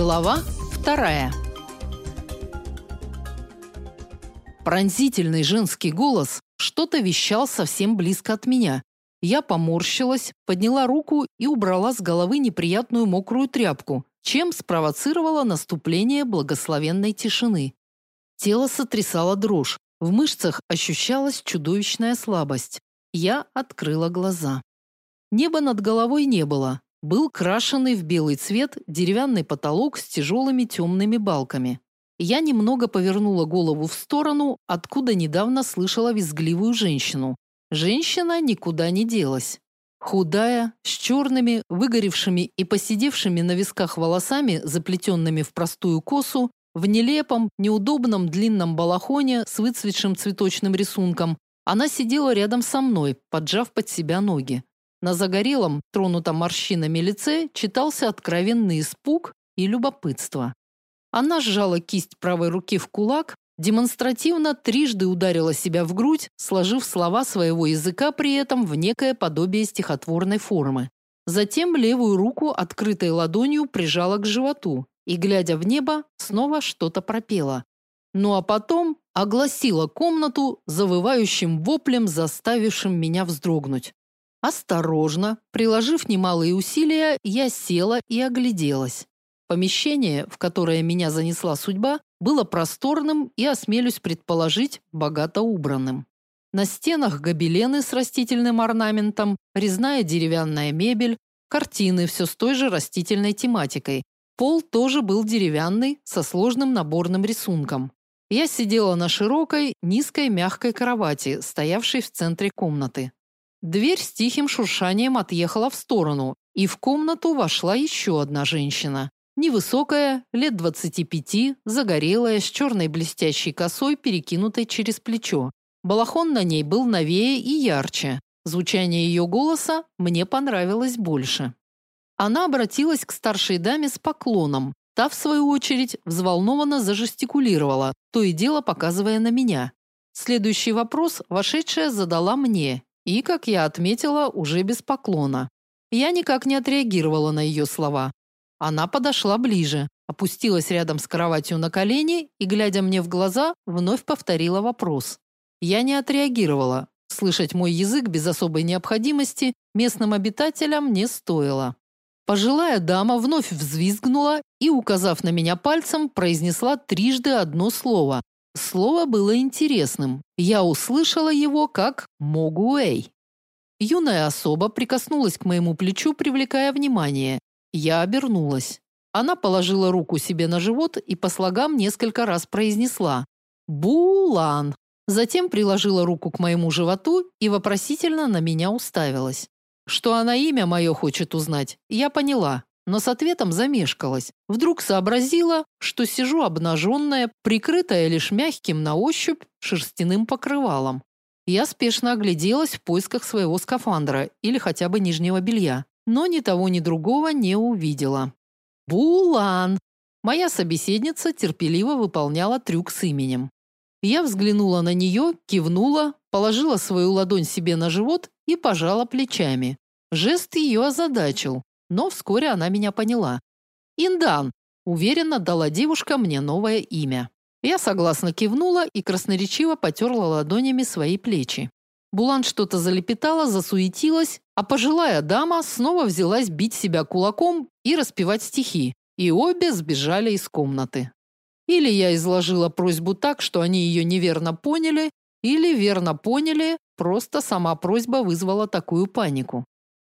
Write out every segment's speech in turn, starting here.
Глава вторая. Пронзительный женский голос что-то вещал совсем близко от меня. Я поморщилась, подняла руку и убрала с головы неприятную мокрую тряпку, чем спровоцировала наступление благословенной тишины. Тело сотрясало дрожь, в мышцах ощущалась чудовищная слабость. Я открыла глаза. Неба над головой не было. Был крашеный в белый цвет деревянный потолок с тяжелыми темными балками. Я немного повернула голову в сторону, откуда недавно слышала визгливую женщину. Женщина никуда не делась. Худая, с черными, выгоревшими и поседевшими на висках волосами, заплетенными в простую косу, в нелепом, неудобном длинном балахоне с выцветшим цветочным рисунком, она сидела рядом со мной, поджав под себя ноги. На загорелом, тронутом морщинами лице читался откровенный испуг и любопытство. Она сжала кисть правой руки в кулак, демонстративно трижды ударила себя в грудь, сложив слова своего языка при этом в некое подобие стихотворной формы. Затем левую руку открытой ладонью прижала к животу и, глядя в небо, снова что-то пропела. Ну а потом огласила комнату завывающим воплем, заставившим меня вздрогнуть. Осторожно, приложив немалые усилия, я села и огляделась. Помещение, в которое меня занесла судьба, было просторным и, осмелюсь предположить, богато убранным. На стенах гобелены с растительным орнаментом, резная деревянная мебель, картины все с той же растительной тематикой. Пол тоже был деревянный, со сложным наборным рисунком. Я сидела на широкой, низкой мягкой кровати, стоявшей в центре комнаты. Дверь с тихим шуршанием отъехала в сторону, и в комнату вошла еще одна женщина. Невысокая, лет 25, загорелая, с черной блестящей косой, перекинутой через плечо. Балахон на ней был новее и ярче. Звучание ее голоса мне понравилось больше. Она обратилась к старшей даме с поклоном. Та, в свою очередь, взволнованно зажестикулировала, то и дело показывая на меня. Следующий вопрос вошедшая задала мне, и, как я отметила, уже без поклона. Я никак не отреагировала на ее слова. Она подошла ближе, опустилась рядом с кроватью на колени и, глядя мне в глаза, вновь повторила вопрос. Я не отреагировала. Слышать мой язык без особой необходимости местным обитателям не стоило. Пожилая дама вновь взвизгнула и, указав на меня пальцем, произнесла трижды одно слово, Слово было интересным. Я услышала его как «могуэй». Юная особа прикоснулась к моему плечу, привлекая внимание. Я обернулась. Она положила руку себе на живот и по слогам несколько раз произнесла «Булан». Затем приложила руку к моему животу и вопросительно на меня уставилась. Что она имя мое хочет узнать, я поняла но с ответом замешкалась. Вдруг сообразила, что сижу обнаженная, прикрытая лишь мягким на ощупь шерстяным покрывалом. Я спешно огляделась в поисках своего скафандра или хотя бы нижнего белья, но ни того, ни другого не увидела. Булан. Моя собеседница терпеливо выполняла трюк с именем. Я взглянула на нее, кивнула, положила свою ладонь себе на живот и пожала плечами. Жест ее озадачил но вскоре она меня поняла. Индан, уверенно дала девушка мне новое имя. Я согласно кивнула и красноречиво потерла ладонями свои плечи. Булан что-то залепетала, засуетилась, а пожилая дама снова взялась бить себя кулаком и распевать стихи, и обе сбежали из комнаты. Или я изложила просьбу так, что они ее неверно поняли, или верно поняли, просто сама просьба вызвала такую панику.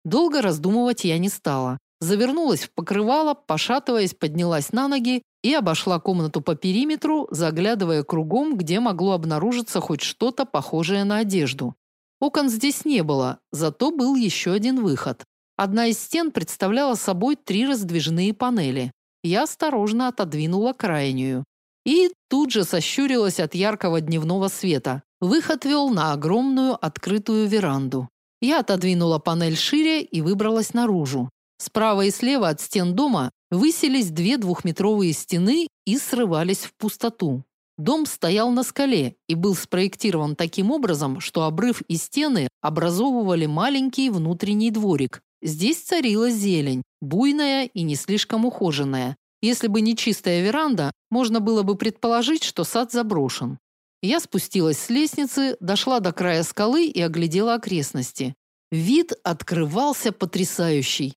Долго раздумывать я не стала. Завернулась в покрывало, пошатываясь, поднялась на ноги и обошла комнату по периметру, заглядывая кругом, где могло обнаружиться хоть что-то похожее на одежду. Окон здесь не было, зато был еще один выход. Одна из стен представляла собой три раздвижные панели. Я осторожно отодвинула крайнюю. И тут же сощурилась от яркого дневного света. Выход вел на огромную открытую веранду. Я отодвинула панель шире и выбралась наружу. Справа и слева от стен дома высились две двухметровые стены и срывались в пустоту. Дом стоял на скале и был спроектирован таким образом, что обрыв и стены образовывали маленький внутренний дворик. Здесь царила зелень, буйная и не слишком ухоженная. Если бы не чистая веранда, можно было бы предположить, что сад заброшен. Я спустилась с лестницы, дошла до края скалы и оглядела окрестности. Вид открывался потрясающий.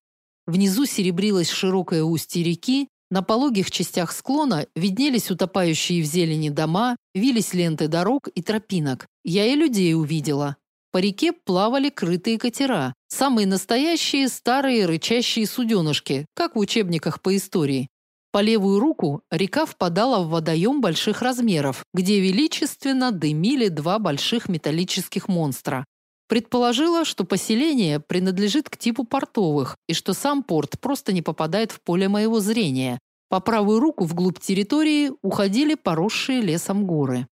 Внизу серебрилось широкое устье реки, на пологих частях склона виднелись утопающие в зелени дома, вились ленты дорог и тропинок. Я и людей увидела. По реке плавали крытые катера, самые настоящие старые рычащие суденышки, как в учебниках по истории. По левую руку река впадала в водоем больших размеров, где величественно дымили два больших металлических монстра. Предположила, что поселение принадлежит к типу портовых и что сам порт просто не попадает в поле моего зрения. По правую руку вглубь территории уходили поросшие лесом горы.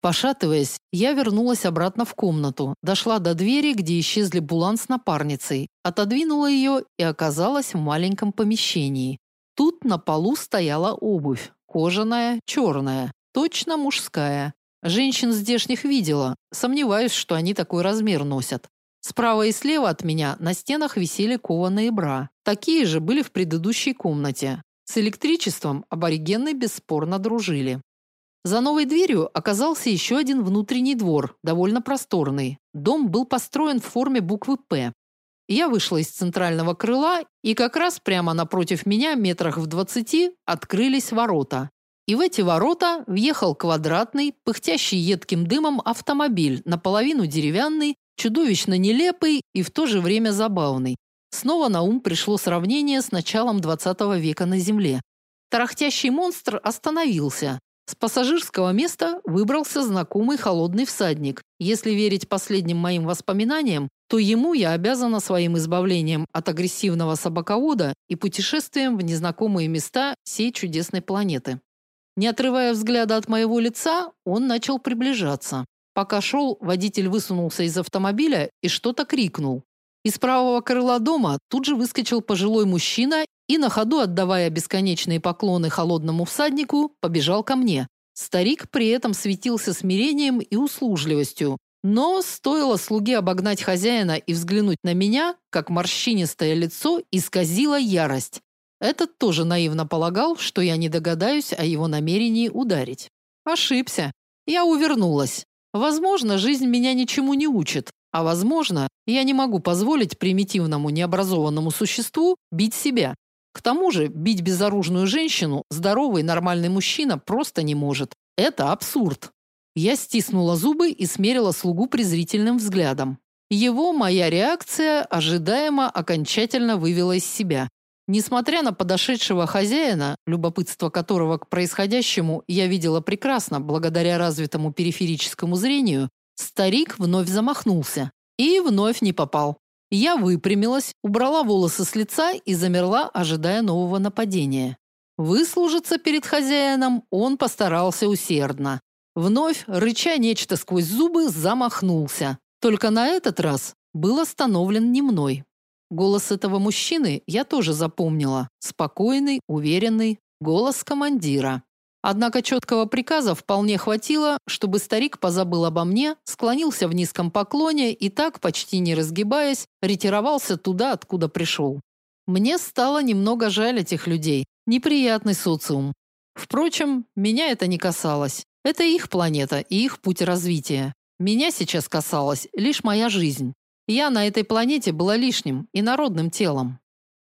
Пошатываясь, я вернулась обратно в комнату, дошла до двери, где исчезли Булан с напарницей, отодвинула ее и оказалась в маленьком помещении. Тут на полу стояла обувь, кожаная, черная, точно мужская. Женщин здешних видела, сомневаюсь, что они такой размер носят. Справа и слева от меня на стенах висели кованые бра. Такие же были в предыдущей комнате. С электричеством аборигены бесспорно дружили. За новой дверью оказался еще один внутренний двор, довольно просторный. Дом был построен в форме буквы «П». Я вышла из центрального крыла, и как раз прямо напротив меня, метрах в двадцати, открылись ворота. И в эти ворота въехал квадратный, пыхтящий едким дымом автомобиль, наполовину деревянный, чудовищно нелепый и в то же время забавный. Снова на ум пришло сравнение с началом 20 века на Земле. Тарахтящий монстр остановился. С пассажирского места выбрался знакомый холодный всадник. Если верить последним моим воспоминаниям, то ему я обязана своим избавлением от агрессивного собаковода и путешествием в незнакомые места всей чудесной планеты. Не отрывая взгляда от моего лица, он начал приближаться. Пока шел, водитель высунулся из автомобиля и что-то крикнул. Из правого крыла дома тут же выскочил пожилой мужчина и на ходу, отдавая бесконечные поклоны холодному всаднику, побежал ко мне. Старик при этом светился смирением и услужливостью. Но стоило слуге обогнать хозяина и взглянуть на меня, как морщинистое лицо исказило ярость. Этот тоже наивно полагал, что я не догадаюсь о его намерении ударить. Ошибся. Я увернулась. Возможно, жизнь меня ничему не учит, а возможно, я не могу позволить примитивному необразованному существу бить себя. К тому же, бить безоружную женщину здоровый нормальный мужчина просто не может. Это абсурд. Я стиснула зубы и смерила слугу презрительным взглядом. Его моя реакция ожидаемо окончательно вывела из себя. Несмотря на подошедшего хозяина, любопытство которого к происходящему я видела прекрасно благодаря развитому периферическому зрению, старик вновь замахнулся и вновь не попал. Я выпрямилась, убрала волосы с лица и замерла, ожидая нового нападения. Выслужиться перед хозяином он постарался усердно. Вновь, рыча нечто сквозь зубы, замахнулся. Только на этот раз был остановлен не мной. Голос этого мужчины я тоже запомнила. Спокойный, уверенный, голос командира. Однако четкого приказа вполне хватило, чтобы старик позабыл обо мне, склонился в низком поклоне и так, почти не разгибаясь, ретировался туда, откуда пришел. Мне стало немного жаль этих людей. Неприятный социум. Впрочем, меня это не касалось. Это их планета и их путь развития. Меня сейчас касалась лишь моя жизнь. Я на этой планете была лишним и народным телом.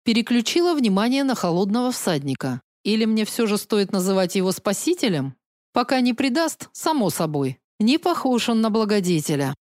Переключила внимание на холодного всадника. Или мне все же стоит называть его спасителем? Пока не предаст, само собой. Не похож он на благодетеля.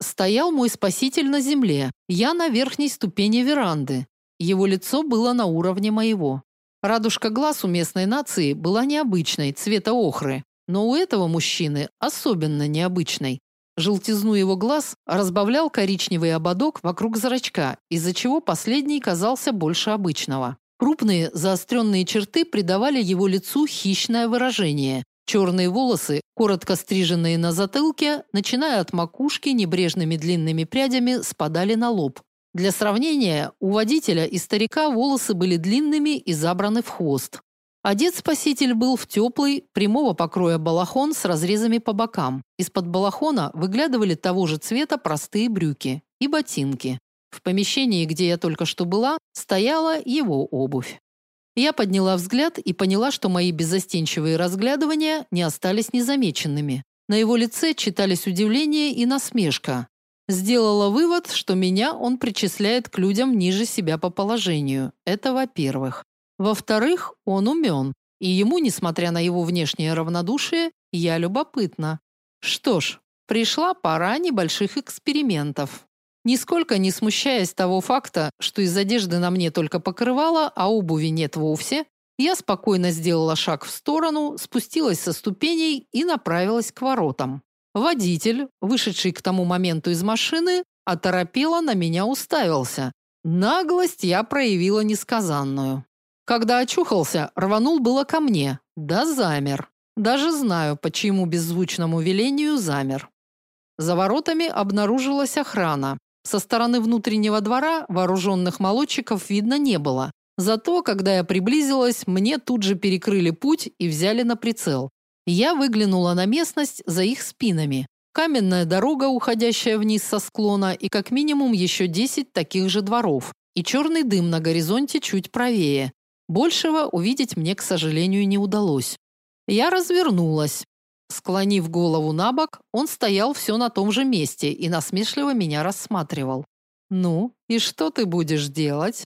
Стоял мой спаситель на земле, я на верхней ступени веранды. Его лицо было на уровне моего. Радужка глаз у местной нации была необычной, цвета охры, но у этого мужчины особенно необычной. Желтизну его глаз разбавлял коричневый ободок вокруг зрачка, из-за чего последний казался больше обычного. Крупные заостренные черты придавали его лицу хищное выражение. Черные волосы, коротко стриженные на затылке, начиная от макушки небрежными длинными прядями, спадали на лоб. Для сравнения, у водителя и старика волосы были длинными и забраны в хвост. Одет спаситель был в теплый, прямого покроя балахон с разрезами по бокам. Из-под балахона выглядывали того же цвета простые брюки и ботинки. В помещении, где я только что была, стояла его обувь. Я подняла взгляд и поняла, что мои беззастенчивые разглядывания не остались незамеченными. На его лице читались удивление и насмешка. Сделала вывод, что меня он причисляет к людям ниже себя по положению. Это во-первых. Во-вторых, он умен, и ему, несмотря на его внешнее равнодушие, я любопытна. Что ж, пришла пора небольших экспериментов. Нисколько не смущаясь того факта, что из одежды на мне только покрывало, а обуви нет вовсе, я спокойно сделала шаг в сторону, спустилась со ступеней и направилась к воротам. Водитель, вышедший к тому моменту из машины, оторопело на меня уставился. Наглость я проявила несказанную. Когда очухался, рванул было ко мне, да замер. Даже знаю, почему беззвучному велению замер. За воротами обнаружилась охрана. Со стороны внутреннего двора вооруженных молодчиков видно не было. Зато, когда я приблизилась, мне тут же перекрыли путь и взяли на прицел. Я выглянула на местность за их спинами. Каменная дорога, уходящая вниз со склона, и как минимум еще 10 таких же дворов, и черный дым на горизонте чуть правее. Большего увидеть мне, к сожалению, не удалось. Я развернулась. Склонив голову на бок, он стоял все на том же месте и насмешливо меня рассматривал. «Ну, и что ты будешь делать?»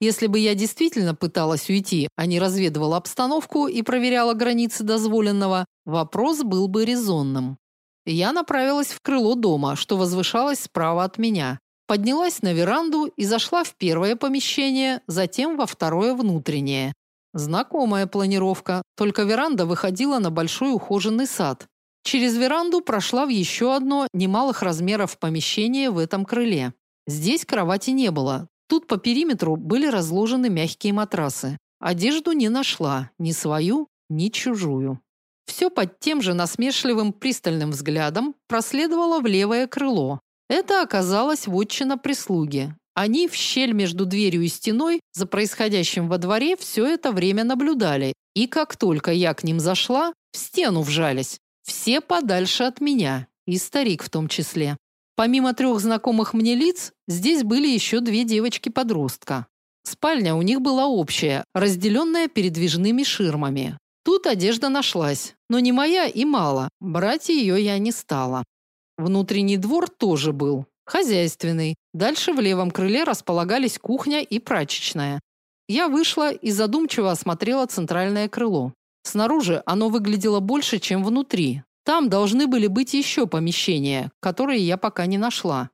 Если бы я действительно пыталась уйти, а не разведывала обстановку и проверяла границы дозволенного, вопрос был бы резонным. Я направилась в крыло дома, что возвышалось справа от меня. Поднялась на веранду и зашла в первое помещение, затем во второе внутреннее. Знакомая планировка, только веранда выходила на большой ухоженный сад. Через веранду прошла в еще одно немалых размеров помещение в этом крыле. Здесь кровати не было, Тут по периметру были разложены мягкие матрасы. Одежду не нашла, ни свою, ни чужую. Все под тем же насмешливым пристальным взглядом проследовало в левое крыло. Это оказалось вотчина прислуги. Они в щель между дверью и стеной за происходящим во дворе все это время наблюдали, и как только я к ним зашла, в стену вжались. Все подальше от меня, и старик в том числе. Помимо трех знакомых мне лиц, здесь были еще две девочки-подростка. Спальня у них была общая, разделенная передвижными ширмами. Тут одежда нашлась, но не моя и мало. Брать ее я не стала. Внутренний двор тоже был, хозяйственный. Дальше в левом крыле располагались кухня и прачечная. Я вышла и задумчиво осмотрела центральное крыло. Снаружи оно выглядело больше, чем внутри, там должны были быть еще помещения, которые я пока не нашла.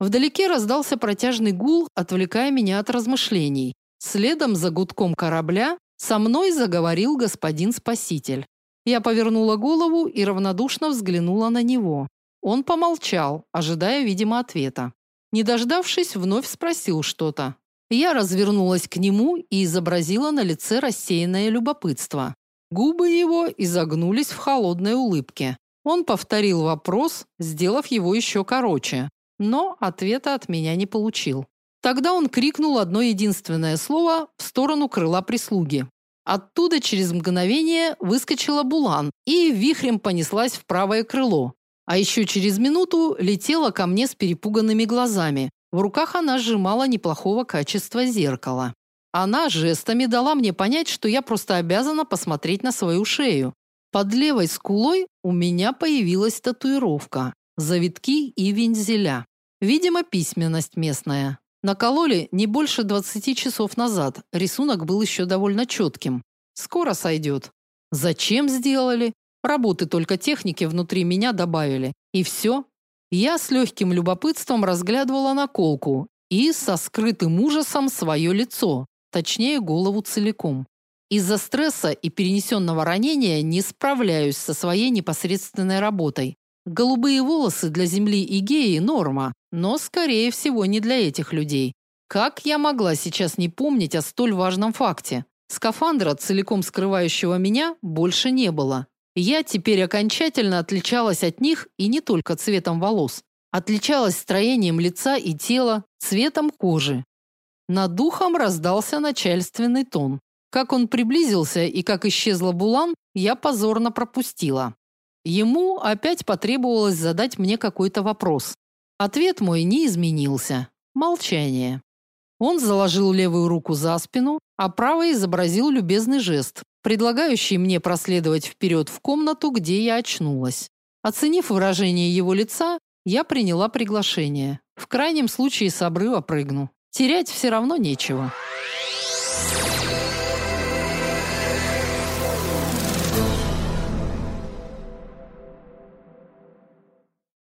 Вдалеке раздался протяжный гул, отвлекая меня от размышлений. Следом за гудком корабля со мной заговорил господин спаситель. Я повернула голову и равнодушно взглянула на него. Он помолчал, ожидая, видимо, ответа. Не дождавшись, вновь спросил что-то. Я развернулась к нему и изобразила на лице рассеянное любопытство. Губы его изогнулись в холодной улыбке. Он повторил вопрос, сделав его еще короче, но ответа от меня не получил. Тогда он крикнул одно единственное слово в сторону крыла прислуги. Оттуда через мгновение выскочила Булан и вихрем понеслась в правое крыло. А еще через минуту летела ко мне с перепуганными глазами. В руках она сжимала неплохого качества зеркало. Она жестами дала мне понять, что я просто обязана посмотреть на свою шею. Под левой скулой у меня появилась татуировка, завитки и вензеля. Видимо, письменность местная. Накололи не больше 20 часов назад. Рисунок был еще довольно четким. Скоро сойдет. Зачем сделали? Работы только техники внутри меня добавили. И все. Я с легким любопытством разглядывала наколку и со скрытым ужасом свое лицо точнее голову целиком. Из-за стресса и перенесенного ранения не справляюсь со своей непосредственной работой. Голубые волосы для Земли и геи норма, но скорее всего не для этих людей. Как я могла сейчас не помнить о столь важном факте? Скафандра, целиком скрывающего меня, больше не было. Я теперь окончательно отличалась от них и не только цветом волос. Отличалась строением лица и тела, цветом кожи. Над духом раздался начальственный тон. Как он приблизился и как исчезла Булан, я позорно пропустила. Ему опять потребовалось задать мне какой-то вопрос. Ответ мой не изменился. Молчание. Он заложил левую руку за спину, а правой изобразил любезный жест, предлагающий мне проследовать вперед в комнату, где я очнулась. Оценив выражение его лица, я приняла приглашение. В крайнем случае с обрыва прыгну. Терять все равно нечего.